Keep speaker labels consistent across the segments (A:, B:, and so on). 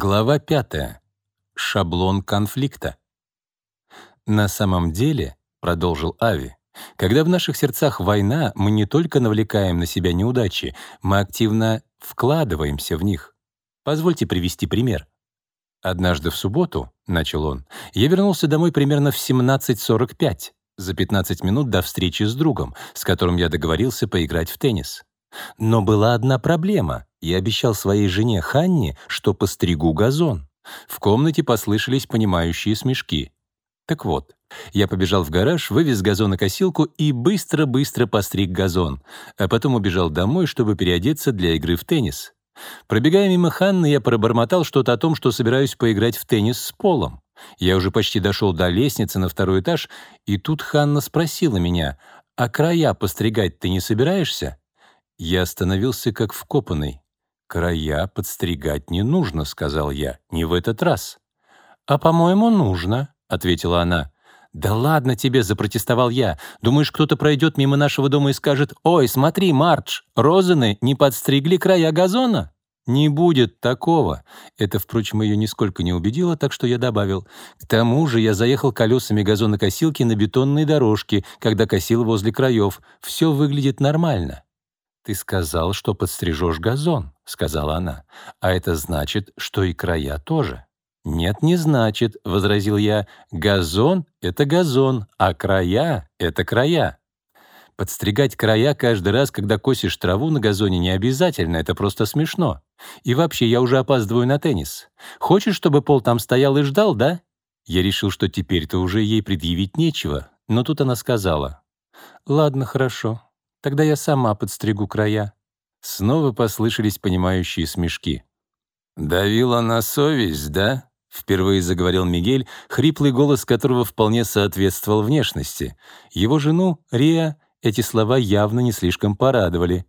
A: Глава 5. Шаблон конфликта. «На самом деле», — продолжил Ави, «когда в наших сердцах война, мы не только навлекаем на себя неудачи, мы активно вкладываемся в них. Позвольте привести пример. Однажды в субботу, — начал он, — я вернулся домой примерно в 17.45, за 15 минут до встречи с другом, с которым я договорился поиграть в теннис. Но была одна проблема. Я обещал своей жене Ханне, что постригу газон. В комнате послышались понимающие смешки. Так вот, я побежал в гараж, вывез газонокосилку и быстро-быстро постриг газон, а потом убежал домой, чтобы переодеться для игры в теннис. Пробегая мимо Ханны, я пробормотал что-то о том, что собираюсь поиграть в теннис с Полом. Я уже почти дошел до лестницы на второй этаж, и тут Ханна спросила меня, «А края постригать ты не собираешься?» Я остановился как вкопанный. «Края подстригать не нужно», — сказал я, — «не в этот раз». «А, по-моему, нужно», — ответила она. «Да ладно тебе», — запротестовал я. «Думаешь, кто-то пройдет мимо нашего дома и скажет, «Ой, смотри, Мардж, розаны не подстригли края газона?» «Не будет такого». Это, впрочем, ее нисколько не убедило, так что я добавил. «К тому же я заехал колесами газонокосилки на бетонной дорожке, когда косил возле краев. Все выглядит нормально». «Ты сказал, что подстрижешь газон», — сказала она. «А это значит, что и края тоже». «Нет, не значит», — возразил я. «Газон — это газон, а края — это края». Подстригать края каждый раз, когда косишь траву на газоне, не обязательно, это просто смешно. И вообще, я уже опаздываю на теннис. Хочешь, чтобы Пол там стоял и ждал, да? Я решил, что теперь-то уже ей предъявить нечего, но тут она сказала. «Ладно, хорошо, Тогда я сама подстригу края». Снова послышались понимающие смешки. «Давила на совесть, да?» — впервые заговорил Мигель, хриплый голос которого вполне соответствовал внешности. Его жену, Риа, эти слова явно не слишком порадовали.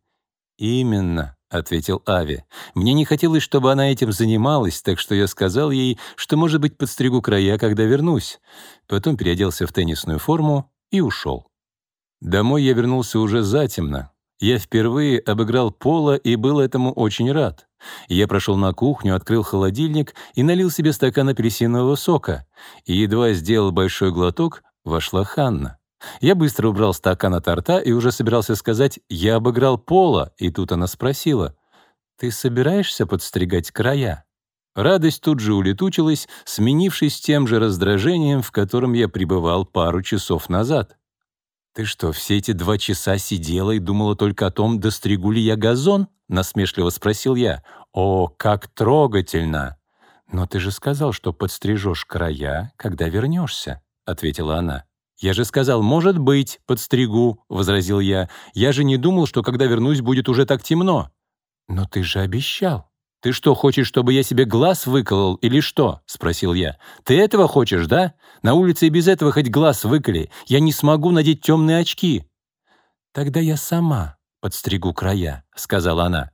A: «Именно», — ответил Ави. «Мне не хотелось, чтобы она этим занималась, так что я сказал ей, что, может быть, подстригу края, когда вернусь». Потом переоделся в теннисную форму и ушел. Домой я вернулся уже затемно. Я впервые обыграл Пола и был этому очень рад. Я прошел на кухню, открыл холодильник и налил себе стакан апельсинового сока. И едва сделал большой глоток, вошла Ханна. Я быстро убрал стакан от рта и уже собирался сказать «я обыграл Пола», и тут она спросила «ты собираешься подстригать края?» Радость тут же улетучилась, сменившись тем же раздражением, в котором я пребывал пару часов назад. «Ты что, все эти два часа сидела и думала только о том, достригу ли я газон?» — насмешливо спросил я. «О, как трогательно!» «Но ты же сказал, что подстрижешь края, когда вернешься», — ответила она. «Я же сказал, может быть, подстригу», — возразил я. «Я же не думал, что когда вернусь, будет уже так темно». «Но ты же обещал». «Ты что, хочешь, чтобы я себе глаз выколол или что?» — спросил я. «Ты этого хочешь, да? На улице и без этого хоть глаз выколи. Я не смогу надеть темные очки». «Тогда я сама подстригу края», — сказала она.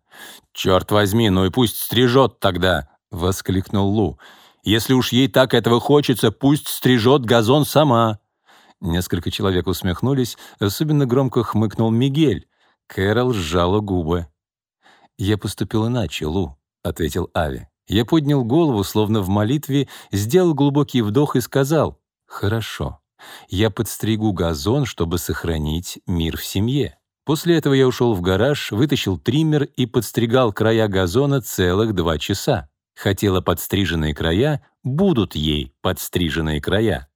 A: «Черт возьми, ну и пусть стрижет тогда», — воскликнул Лу. «Если уж ей так этого хочется, пусть стрижет газон сама». Несколько человек усмехнулись, особенно громко хмыкнул Мигель. Кэрол сжала губы. «Я поступил иначе, Лу», ответил Ави. Я поднял голову, словно в молитве, сделал глубокий вдох и сказал «Хорошо, я подстригу газон, чтобы сохранить мир в семье». После этого я ушел в гараж, вытащил триммер и подстригал края газона целых два часа. Хотела подстриженные края, будут ей подстриженные края.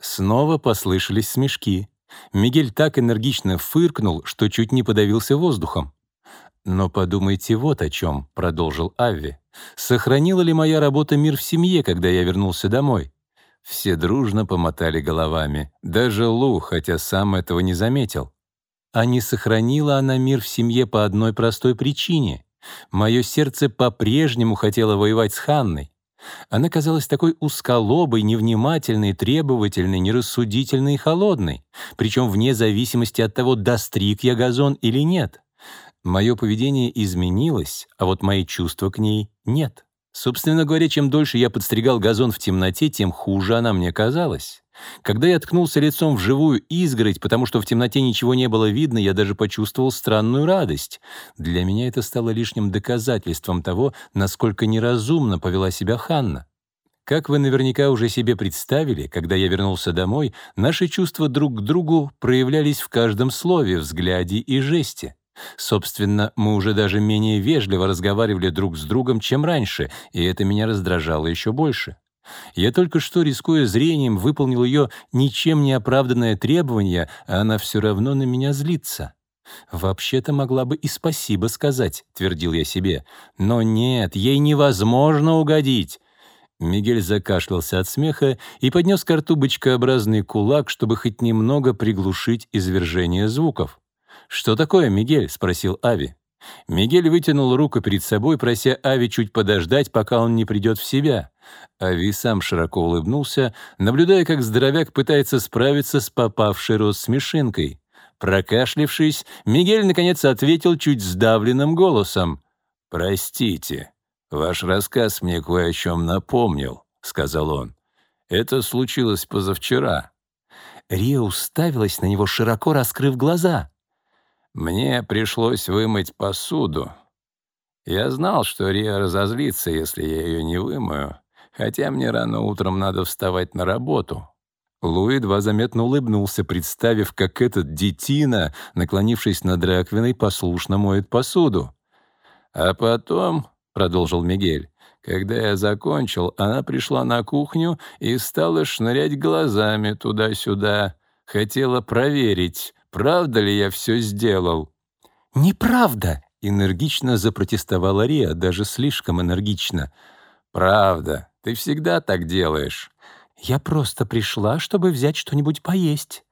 A: Снова послышались смешки. Мигель так энергично фыркнул, что чуть не подавился воздухом. «Но подумайте вот о чем», — продолжил Авви. «Сохранила ли моя работа мир в семье, когда я вернулся домой?» Все дружно помотали головами. Даже Лу, хотя сам этого не заметил. А не сохранила она мир в семье по одной простой причине. Мое сердце по-прежнему хотело воевать с Ханной. Она казалась такой узколобой, невнимательной, требовательной, нерассудительной и холодной, причем вне зависимости от того, достриг я газон или нет. Мое поведение изменилось, а вот мои чувства к ней нет. Собственно говоря, чем дольше я подстригал газон в темноте, тем хуже она мне казалась. Когда я ткнулся лицом в живую изгородь, потому что в темноте ничего не было видно, я даже почувствовал странную радость. Для меня это стало лишним доказательством того, насколько неразумно повела себя Ханна. Как вы наверняка уже себе представили, когда я вернулся домой, наши чувства друг к другу проявлялись в каждом слове, взгляде и жесте. Собственно, мы уже даже менее вежливо разговаривали друг с другом, чем раньше, и это меня раздражало еще больше. Я только что, рискуя зрением, выполнил ее ничем не оправданное требование, а она все равно на меня злится. «Вообще-то могла бы и спасибо сказать», — твердил я себе. «Но нет, ей невозможно угодить». Мигель закашлялся от смеха и поднес к рту бычкообразный кулак, чтобы хоть немного приглушить извержение звуков. «Что такое, Мигель?» — спросил Ави. Мигель вытянул руку перед собой, прося Ави чуть подождать, пока он не придет в себя. Ави сам широко улыбнулся, наблюдая, как здоровяк пытается справиться с попавшей рот смешинкой. Прокашлившись, Мигель наконец ответил чуть сдавленным голосом. «Простите, ваш рассказ мне кое о чем напомнил», — сказал он. «Это случилось позавчера». Рия уставилась на него, широко раскрыв глаза. Мне пришлось вымыть посуду. Я знал, что Риа разозлится, если я ее не вымою, хотя мне рано утром надо вставать на работу. Лу едва заметно улыбнулся, представив, как этот детина, наклонившись над раковиной, послушно моет посуду. «А потом», — продолжил Мигель, «когда я закончил, она пришла на кухню и стала шнырять глазами туда-сюда. Хотела проверить, правда ли я все сделал?»
B: «Неправда!»
A: — энергично запротестовала Риа, даже слишком энергично. «Правда, ты всегда так делаешь».
B: «Я просто пришла, чтобы взять что-нибудь поесть».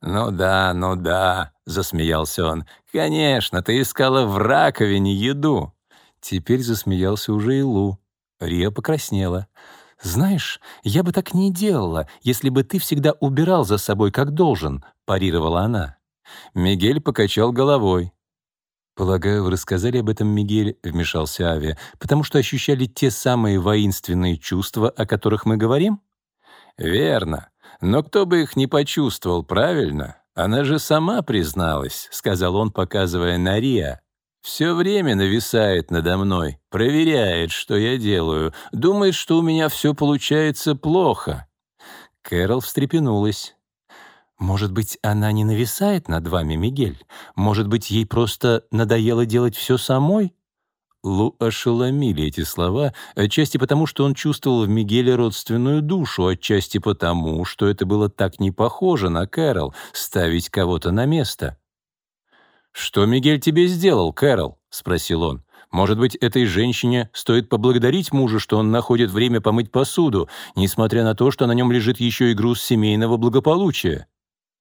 A: «Ну да, ну да», — засмеялся он. «Конечно, ты искала в раковине еду». Теперь засмеялся уже и Лу. Риа покраснела.
B: «Знаешь, я бы так не делала, если бы ты всегда убирал за собой как должен», — парировала она.
A: Мигель покачал головой.
B: «Полагаю, вы рассказали об этом, Мигель», — вмешался Ави, «потому что ощущали те самые воинственные чувства, о которых мы говорим?»
A: «Верно. Но кто бы их не почувствовал, правильно? Она же сама призналась», — сказал он, показывая на Риа. «Все время нависает надо мной, проверяет, что я делаю, думает, что у меня все получается плохо».
B: Кэрол встрепенулась. Может быть, она не нависает над вами, Мигель? Может быть, ей просто надоело делать все самой?
A: Лу ошеломили эти слова, отчасти потому, что он чувствовал в Мигеле родственную душу, отчасти потому, что это было так не похоже на Кэрол — ставить кого-то на место. «Что Мигель тебе сделал, Кэрол?» — спросил он. «Может быть, этой женщине стоит поблагодарить мужа, что он находит время помыть посуду, несмотря на то, что на нем лежит еще и груз семейного благополучия?»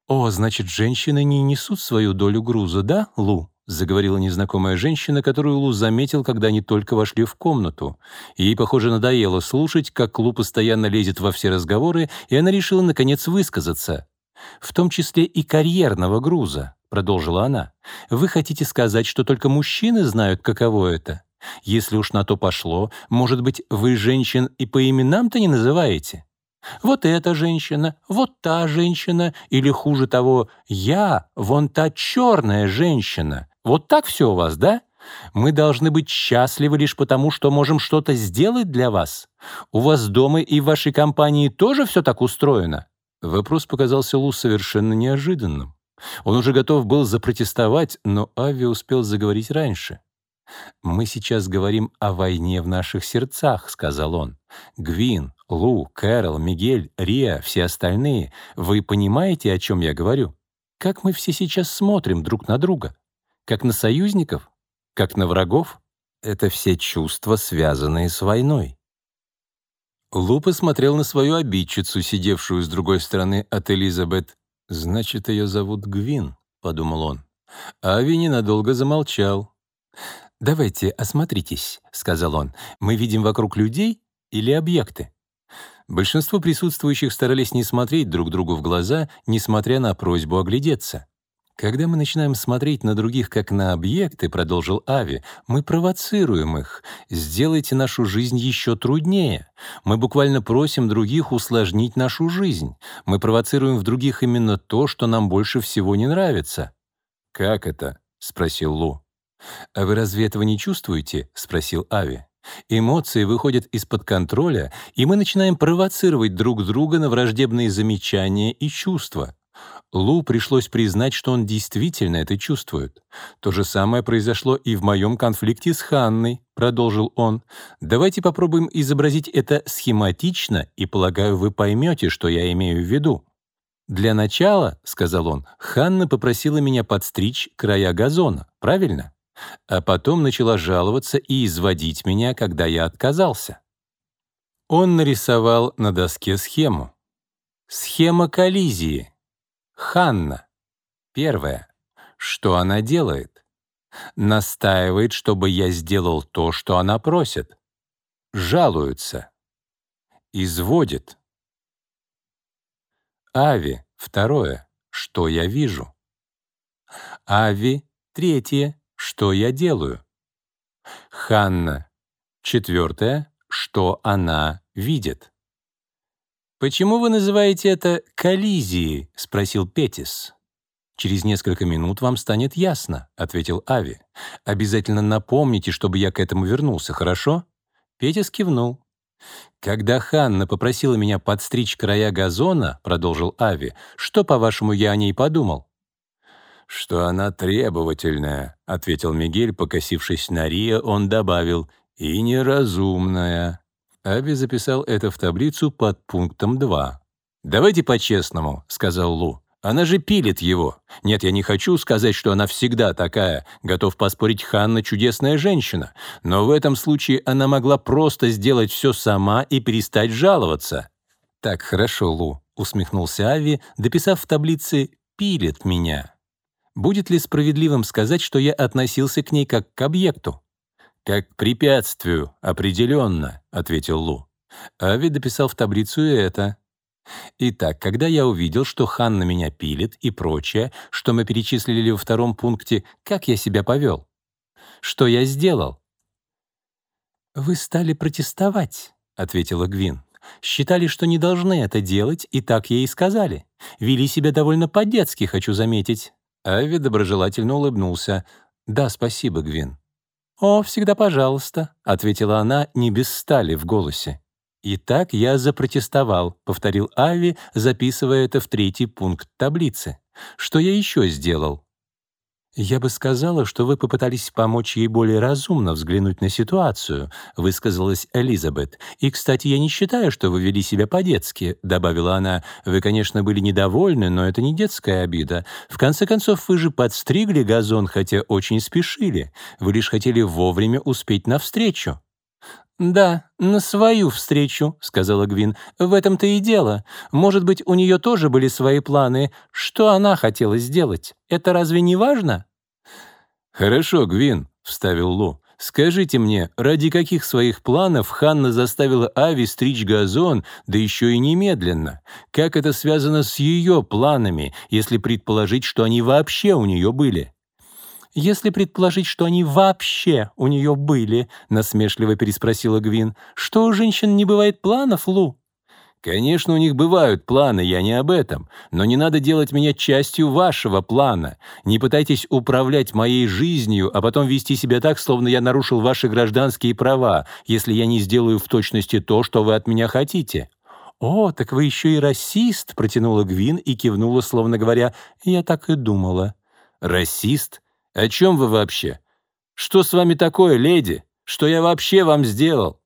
B: «О, значит, женщины не несут свою долю груза, да, Лу?» — заговорила незнакомая женщина, которую Лу заметил, когда они только вошли в комнату. Ей, похоже, надоело слушать, как Лу постоянно лезет во все разговоры, и она решила, наконец, высказаться. «В том числе и карьерного груза», — продолжила она. «Вы хотите сказать, что только мужчины знают, каково это? Если уж на то пошло, может быть, вы женщин и по именам-то не называете?» Вот эта женщина, вот та женщина, или хуже того, я, вон та черная женщина. Вот так все у вас, да? Мы должны быть счастливы лишь потому, что можем что-то сделать для вас. У вас дома и в вашей компании тоже все так устроено?»
A: Вопрос показался Лу совершенно неожиданным. Он уже готов был запротестовать, но Ави успел заговорить раньше. «Мы сейчас говорим о войне в наших сердцах», — сказал он. «Гвин, Лу, Кэрол, Мигель, Риа, все остальные, вы понимаете, о чем я говорю? Как мы все сейчас смотрим друг на друга? Как на союзников? Как на врагов? Это все чувства, связанные с войной». Лу посмотрел на свою обидчицу, сидевшую с другой стороны от Элизабет. «Значит, ее зовут Гвин», — подумал он. Ави ненадолго замолчал.
B: «Давайте осмотритесь», — сказал он. «Мы видим вокруг людей или объекты?»
A: Большинство присутствующих старались не смотреть друг другу в глаза, несмотря на просьбу оглядеться. Когда мы начинаем смотреть на других как на объекты, продолжил Ави, мы провоцируем их. Сделайте нашу жизнь еще труднее. Мы буквально просим других усложнить нашу жизнь. Мы провоцируем в других именно то, что нам больше всего не нравится.
B: Как это? спросил Лу.
A: А вы разве этого не чувствуете? спросил Ави. Эмоции выходят из-под контроля, и мы начинаем провоцировать друг друга на враждебные замечания и чувства. Лу пришлось признать, что он действительно это чувствует. То же самое произошло и в моем конфликте с Ханной, продолжил он. Давайте попробуем изобразить это схематично, и, полагаю, вы поймете, что я имею в виду. «Для начала, — сказал он, — Ханна попросила меня подстричь края газона, правильно? А потом начала жаловаться и изводить меня, когда я отказался». Он нарисовал на доске схему. Схема коллизии — Ханна. Первое. Что она делает? Настаивает, чтобы я сделал то, что она просит. Жалуется. Изводит. Ави. Второе. Что я вижу? Ави. Третье. Что я делаю? Ханна. Четвертое. Что она видит? «Почему вы называете это коллизией?» — спросил Петис. «Через несколько минут вам станет ясно», — ответил Ави. «Обязательно напомните, чтобы я к этому вернулся, хорошо?» Петис кивнул. «Когда Ханна попросила меня подстричь края газона», — продолжил Ави, «что, по-вашему, я о ней подумал?»
B: «Что она требовательная», — ответил Мигель, покосившись на Рия, он добавил, «и неразумная».
A: Аби записал это в таблицу под пунктом 2. «Давайте по-честному», — сказал Лу. «Она же пилит его. Нет, я не хочу сказать, что она всегда такая. Готов поспорить, Ханна — чудесная женщина. Но в этом случае она могла просто сделать все сама и перестать жаловаться». «Так, хорошо, Лу», — усмехнулся Ави, дописав в таблице «пилит меня». «Будет ли справедливым сказать, что я относился к ней как к объекту?»
B: «Как к препятствию, определенно», — ответил Лу.
A: Ави дописал в таблицу и это. Итак, когда я увидел, что Ханна меня пилит и прочее, что мы перечислили во втором пункте, как я себя повел? Что я сделал? «Вы стали протестовать», — ответила Гвин. «Считали, что не должны это делать, и так ей и сказали. Вели себя довольно по-детски, хочу заметить». Ави доброжелательно улыбнулся. «Да, спасибо, Гвин». «О, всегда пожалуйста», — ответила она не без стали в голосе. «Итак, я запротестовал», — повторил Ави, записывая это в третий пункт таблицы. «Что я еще сделал?» «Я бы сказала, что вы попытались помочь ей более разумно взглянуть на ситуацию», — высказалась Элизабет. «И, кстати, я не считаю, что вы вели себя по-детски», — добавила она. «Вы, конечно, были недовольны, но это не детская обида. В конце концов, вы же подстригли газон, хотя очень спешили. Вы лишь хотели вовремя успеть навстречу». «Да, на свою встречу», — сказала Гвин. «В этом-то и дело. Может быть, у нее тоже были свои планы. Что она хотела сделать? Это разве не важно?»
B: «Хорошо, Гвин», — вставил Лу. «Скажите мне, ради каких своих планов Ханна заставила Ави стричь газон, да еще и немедленно? Как это связано с ее планами, если предположить, что они вообще у нее были?»
A: «Если предположить, что они вообще у нее были», — насмешливо переспросила Гвин, «что у женщин не бывает планов, Лу?»
B: «Конечно, у них бывают планы, я не об этом. Но не надо делать меня частью вашего плана. Не пытайтесь управлять моей жизнью, а потом вести себя так, словно я нарушил ваши гражданские права, если я не сделаю в точности то, что вы от меня хотите».
A: «О, так вы еще и расист», — протянула Гвин и кивнула, словно говоря, «я так и думала».
B: «Расист? О чем вы вообще? Что с вами такое, леди? Что я вообще вам сделал?»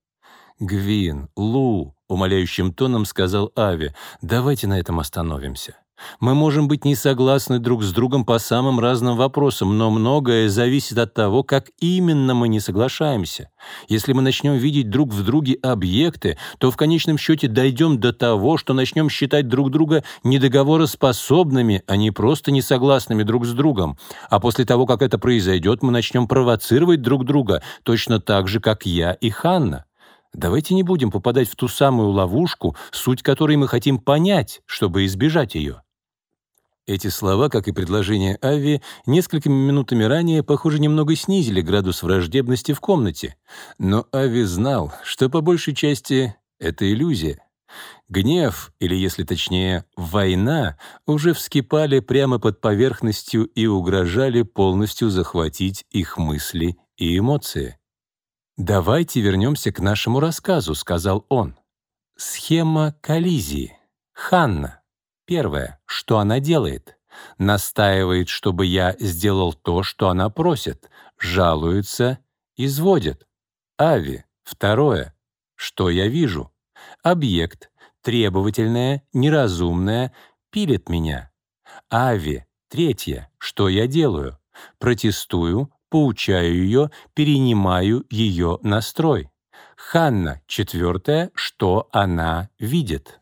A: «Гвин, Лу», — умоляющим тоном сказал Ави, «давайте на этом остановимся. Мы можем быть не согласны друг с другом по самым разным вопросам, но многое зависит от того, как именно мы не соглашаемся. Если мы начнем видеть друг в друге объекты, то в конечном счете дойдем до того, что начнем считать друг друга недоговороспособными, а не просто несогласными друг с другом. А после того, как это произойдет, мы начнем провоцировать друг друга, точно так же, как я и Ханна. Давайте не будем попадать в ту самую ловушку, суть которой мы хотим понять, чтобы избежать ее. Эти слова, как и предложение Ави, несколькими минутами ранее, похоже, немного снизили градус враждебности в комнате. Но Ави знал, что по большей части это иллюзия. Гнев, или, если точнее, война, уже вскипали прямо под поверхностью и угрожали полностью захватить их мысли и эмоции. «Давайте вернемся к нашему рассказу», — сказал он. Схема коллизии. Ханна. Первое. Что она делает? Настаивает, чтобы я сделал то, что она просит. Жалуется, изводит. Ави. Второе. Что я вижу? Объект требовательное, неразумное, пилит меня. Ави, третье, что я делаю? Протестую, поучаю ее, перенимаю ее настрой. Ханна, четвертое, что она видит.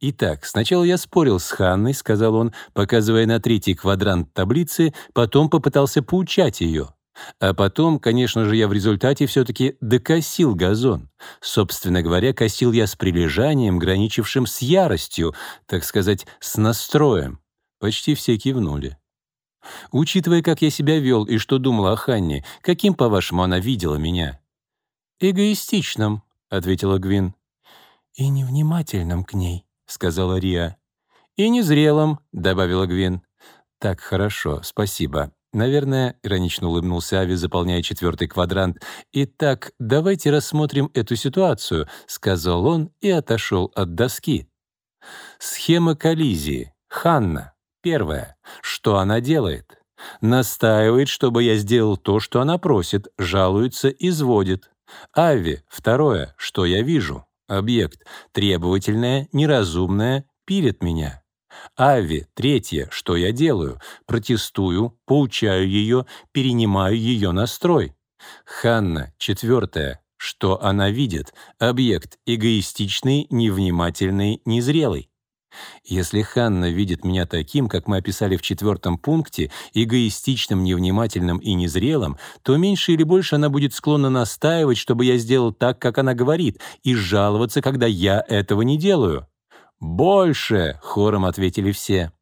A: «Итак, сначала я спорил с Ханной», — сказал он, показывая на третий квадрант таблицы, потом попытался поучать ее. А потом, конечно же, я в результате все-таки докосил газон. Собственно говоря, косил я с прилежанием, граничившим с яростью, так сказать, с настроем. Почти все кивнули. Учитывая, как я себя вел и что думал о Ханне, каким, по-вашему, она видела меня? «Эгоистичным», — ответила Гвин. «И невнимательным к ней», — сказала Риа. «И незрелым», — добавила Гвин. «Так, хорошо, спасибо. Наверное, иронично улыбнулся Ави, заполняя четвертый квадрант. «Итак, давайте рассмотрим эту ситуацию», — сказал он и отошел от доски. Схема коллизии. Ханна. Первое. Что она делает? Настаивает, чтобы я сделал то, что она просит, жалуется, изводит. Ави. Второе. Что я вижу? Объект. Требовательное, неразумное, пилит меня. Ави, третье, что я делаю? Протестую, поучаю ее, перенимаю ее настрой. Ханна, четвертое, что она видит? Объект эгоистичный, невнимательный, незрелый. Если Ханна видит меня таким, как мы описали в четвертом пункте, эгоистичным, невнимательным и незрелым, то меньше или больше она будет склонна настаивать, чтобы я сделал так, как она говорит, и жаловаться, когда я этого не делаю. «Больше!» — хором ответили все.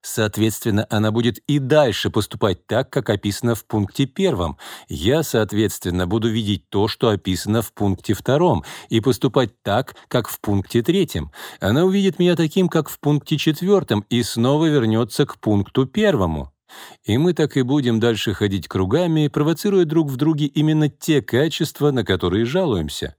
A: Соответственно, она будет и дальше поступать так, как описано в пункте первом. Я, соответственно, буду видеть то, что описано в пункте втором, и поступать так, как в пункте третьем. Она увидит меня таким, как в пункте четвертом, и снова вернется к пункту первому. И мы так и будем дальше ходить кругами, провоцируя друг в друге именно те качества, на которые жалуемся.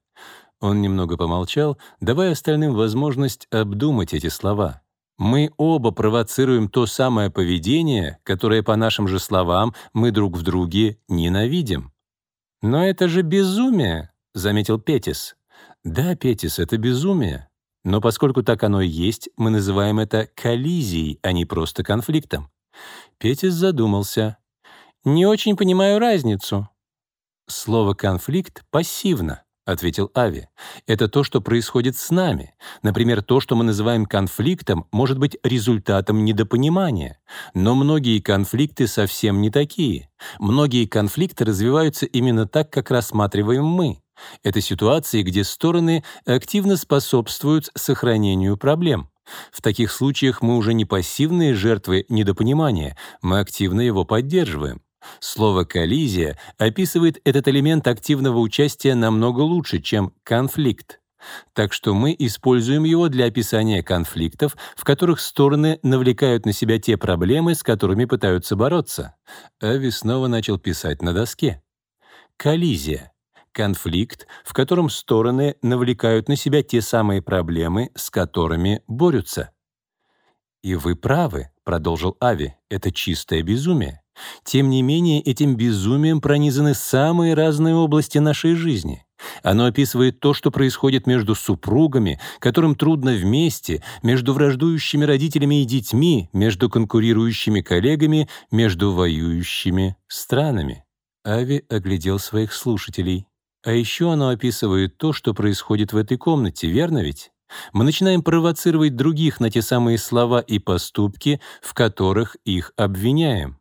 A: Он немного помолчал, давая остальным возможность обдумать эти слова. Мы оба провоцируем то самое поведение, которое, по нашим же словам, мы друг в друге ненавидим. «Но это же безумие», — заметил Петис. «Да, Петис, это безумие. Но поскольку так оно и есть, мы называем это коллизией, а не просто конфликтом». Петис задумался. «Не очень понимаю разницу». Слово «конфликт» пассивно. — ответил Ави. «Это то, что происходит с нами. Например, то, что мы называем конфликтом, может быть результатом недопонимания. Но многие конфликты совсем не такие. Многие конфликты развиваются именно так, как рассматриваем мы. Это ситуации, где стороны активно способствуют сохранению проблем. В таких случаях мы уже не пассивные жертвы недопонимания, мы активно его поддерживаем. Слово «коллизия» описывает этот элемент активного участия намного лучше, чем «конфликт». Так что мы используем его для описания конфликтов, в которых стороны навлекают на себя те проблемы, с которыми пытаются бороться. Ави снова начал писать на доске. Коллизия — конфликт, в котором стороны навлекают на себя те самые проблемы, с которыми борются. «И вы правы», — продолжил Ави, — «это чистое безумие. Тем не менее, этим безумием пронизаны самые разные области нашей жизни. Оно описывает то, что происходит между супругами, которым трудно вместе, между враждующими родителями и детьми, между конкурирующими коллегами, между воюющими странами. Ави оглядел своих слушателей. А еще оно описывает то, что происходит в этой комнате, верно ведь? Мы начинаем провоцировать других на те самые слова и поступки, в которых их обвиняем.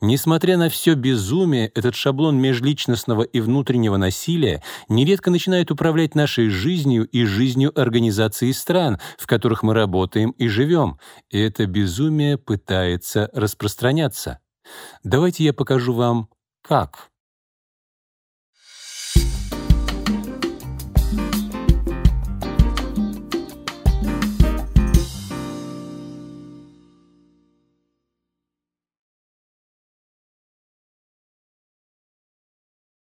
A: Несмотря на все безумие, этот шаблон межличностного и внутреннего насилия нередко начинает управлять нашей жизнью и жизнью организации стран, в которых мы работаем и живем, и это безумие пытается распространяться. Давайте я покажу вам, как.